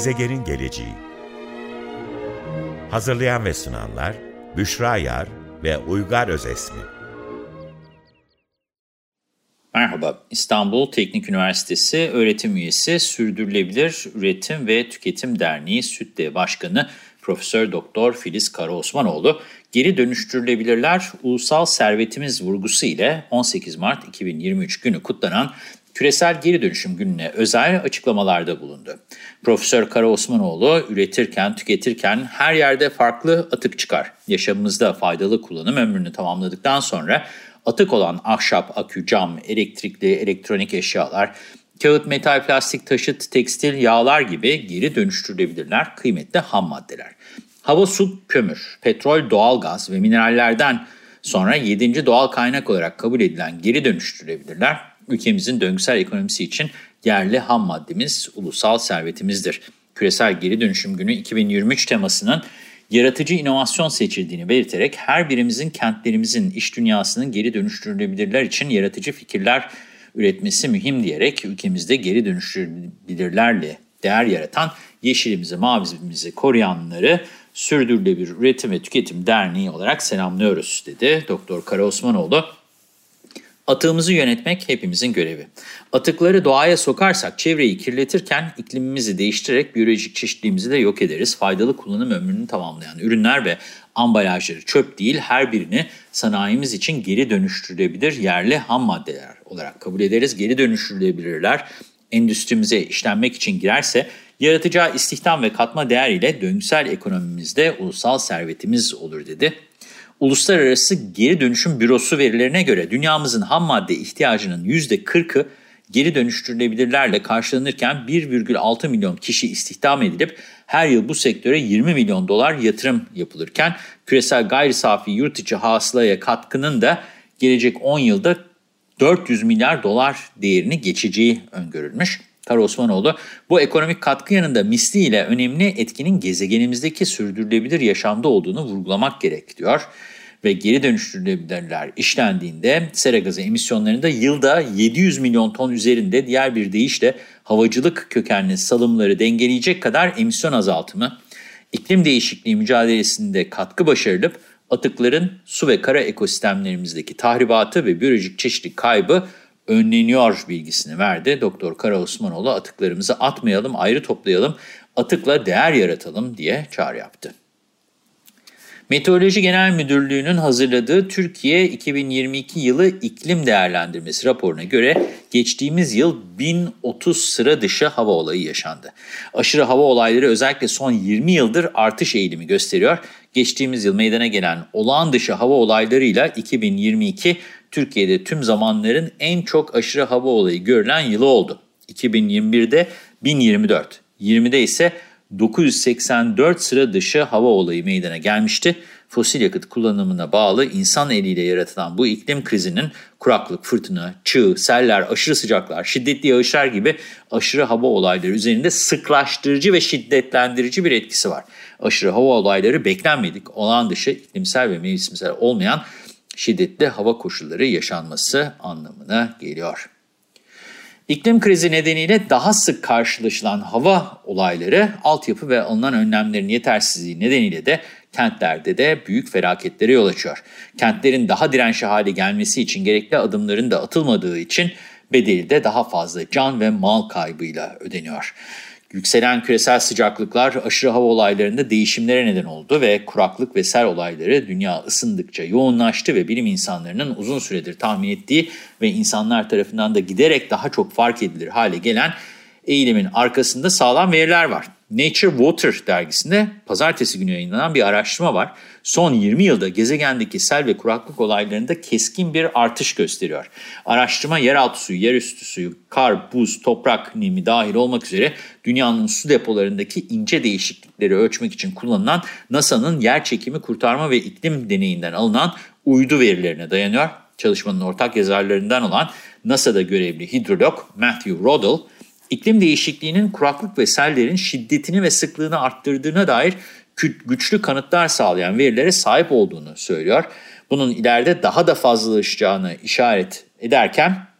Gezegenin geleceği. Hazırlayan ve sunanlar Büşra Yar ve Uygar Özesmi. Merhaba, İstanbul Teknik Üniversitesi öğretim üyesi Sürdürülebilir Üretim ve Tüketim Derneği SÜTDE Başkanı Profesör Doktor Filiz Karaosmanoğlu, geri dönüştürülebilirler ulusal servetimiz vurgusu ile 18 Mart 2023 günü kutlanan Küresel Geri Dönüşüm Günü'ne özel açıklamalarda bulundu. Profesör Karaosmanoğlu, üretirken, tüketirken her yerde farklı atık çıkar. Yaşamımızda faydalı kullanım ömrünü tamamladıktan sonra atık olan ahşap, akü, cam, elektrikli, elektronik eşyalar, kağıt, metal, plastik, taşıt, tekstil, yağlar gibi geri dönüştürülebilirler kıymetli ham maddeler. Hava, su, kömür, petrol, doğalgaz ve minerallerden sonra 7. doğal kaynak olarak kabul edilen geri dönüştürülebilirler ülkemizin döngüsel ekonomisi için yerli ham maddemiz, ulusal servetimizdir. Küresel Geri Dönüşüm Günü 2023 temasının yaratıcı inovasyon seçildiğini belirterek her birimizin kentlerimizin, iş dünyasının geri dönüştürülebilirler için yaratıcı fikirler üretmesi mühim diyerek ülkemizde geri dönüştürülebilirlerle değer yaratan yeşilimizi, mavimizi koruyanları Sürdürülebilir Üretim ve Tüketim Derneği olarak selamlıyoruz dedi Doktor Kara Osmanoğlu. Atığımızı yönetmek hepimizin görevi. Atıkları doğaya sokarsak çevreyi kirletirken iklimimizi değiştirerek biyolojik çeşitliliğimizi de yok ederiz. Faydalı kullanım ömrünü tamamlayan ürünler ve ambalajları çöp değil her birini sanayimiz için geri dönüştürülebilir yerli ham maddeler olarak kabul ederiz. Geri dönüştürülebilirler endüstrimize işlenmek için girerse yaratacağı istihdam ve katma değer ile döngüsel ekonomimizde ulusal servetimiz olur dedi. Uluslararası Geri Dönüşüm Bürosu verilerine göre dünyamızın ham madde ihtiyacının %40'ı geri dönüştürülebilirlerle karşılanırken 1,6 milyon kişi istihdam edilip her yıl bu sektöre 20 milyon dolar yatırım yapılırken küresel gayri safi yurt içi hasılaya katkının da gelecek 10 yılda 400 milyar dolar değerini geçeceği öngörülmüş. Kara Osmanoğlu bu ekonomik katkı yanında misliyle önemli etkinin gezegenimizdeki sürdürülebilir yaşamda olduğunu vurgulamak gerek diyor. Ve geri dönüştürülebilirler işlendiğinde sera gazı emisyonlarında yılda 700 milyon ton üzerinde diğer bir deyişle havacılık kökenli salımları dengeleyecek kadar emisyon azaltımı, iklim değişikliği mücadelesinde katkı başarılıp atıkların su ve kara ekosistemlerimizdeki tahribatı ve biyolojik çeşitlilik kaybı önleniyor bilgisini verdi. Doktor Kara Osmanoğlu atıklarımızı atmayalım, ayrı toplayalım, atıkla değer yaratalım diye çağrı yaptı. Meteoroloji Genel Müdürlüğü'nün hazırladığı Türkiye 2022 yılı iklim değerlendirmesi raporuna göre geçtiğimiz yıl 1030 sıra dışı hava olayı yaşandı. Aşırı hava olayları özellikle son 20 yıldır artış eğilimi gösteriyor. Geçtiğimiz yıl meydana gelen olağan dışı hava olaylarıyla 2022 Türkiye'de tüm zamanların en çok aşırı hava olayı görülen yılı oldu. 2021'de 1024, 20'de ise 984 sıra dışı hava olayı meydana gelmişti. Fosil yakıt kullanımına bağlı insan eliyle yaratılan bu iklim krizinin kuraklık, fırtına, çığ, seller, aşırı sıcaklar, şiddetli yağışlar gibi aşırı hava olayları üzerinde sıklaştırıcı ve şiddetlendirici bir etkisi var. Aşırı hava olayları beklenmedik, olan dışı iklimsel ve mevsimsel olmayan şiddetli hava koşulları yaşanması anlamına geliyor. İklim krizi nedeniyle daha sık karşılaşılan hava olayları, altyapı ve alınan önlemlerin yetersizliği nedeniyle de kentlerde de büyük felaketlere yol açıyor. Kentlerin daha dirençli hale gelmesi için gerekli adımların da atılmadığı için bedeli de daha fazla can ve mal kaybıyla ödeniyor. Yükselen küresel sıcaklıklar aşırı hava olaylarında değişimlere neden oldu ve kuraklık ve sel olayları dünya ısındıkça yoğunlaştı ve bilim insanlarının uzun süredir tahmin ettiği ve insanlar tarafından da giderek daha çok fark edilir hale gelen eğilimin arkasında sağlam veriler var. Nature Water dergisinde pazartesi günü yayınlanan bir araştırma var. Son 20 yılda gezegendeki sel ve kuraklık olaylarında keskin bir artış gösteriyor. Araştırma yeraltı suyu, yerüstü suyu, kar, buz, toprak nemi dahil olmak üzere dünyanın su depolarındaki ince değişiklikleri ölçmek için kullanılan NASA'nın yer çekimi kurtarma ve iklim deneyinden alınan uydu verilerine dayanıyor. Çalışmanın ortak yazarlarından olan NASA'da görevli hidrolog Matthew Rodell, iklim değişikliğinin kuraklık ve sellerin şiddetini ve sıklığını arttırdığına dair güçlü kanıtlar sağlayan verilere sahip olduğunu söylüyor. Bunun ileride daha da fazlalaşacağını işaret ederken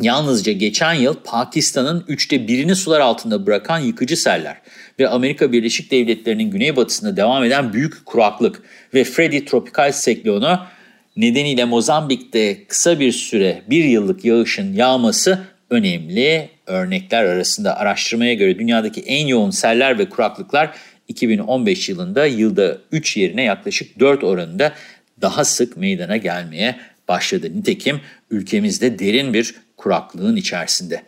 Yalnızca geçen yıl Pakistan'ın üçte birini sular altında bırakan yıkıcı seller ve Amerika Birleşik Devletleri'nin güneybatısında devam eden büyük kuraklık ve Freddy tropikal siklonu nedeniyle Mozambik'te kısa bir süre bir yıllık yağışın yağması önemli örnekler arasında. Araştırmaya göre dünyadaki en yoğun seller ve kuraklıklar 2015 yılında yılda 3 yerine yaklaşık 4 oranında daha sık meydana gelmeye başladı. Nitekim ülkemizde derin bir kuraklığın içerisinde.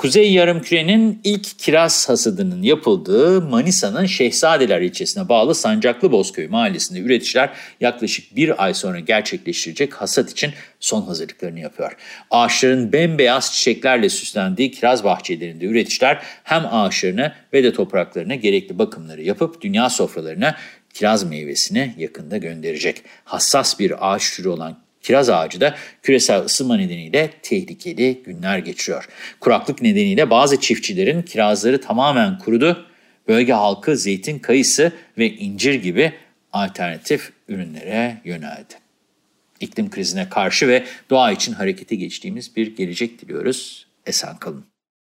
Kuzey Yarımküre'nin ilk kiraz hasadının yapıldığı Manisa'nın Şehzadeler ilçesine bağlı Sancaklı Bozköy mahallesinde üreticiler yaklaşık bir ay sonra gerçekleştirecek hasat için son hazırlıklarını yapıyor. Ağaçların bembeyaz çiçeklerle süslendiği kiraz bahçelerinde üreticiler hem ağaçlarını ve de topraklarına gerekli bakımları yapıp dünya sofralarına kiraz meyvesini yakında gönderecek. Hassas bir ağaç türü olan Kiraz ağacı da küresel ısınma nedeniyle tehlikeli günler geçiriyor. Kuraklık nedeniyle bazı çiftçilerin kirazları tamamen kurudu. Bölge halkı zeytin, kayısı ve incir gibi alternatif ürünlere yöneldi. İklim krizine karşı ve doğa için harekete geçtiğimiz bir gelecek diliyoruz. Esen kalın.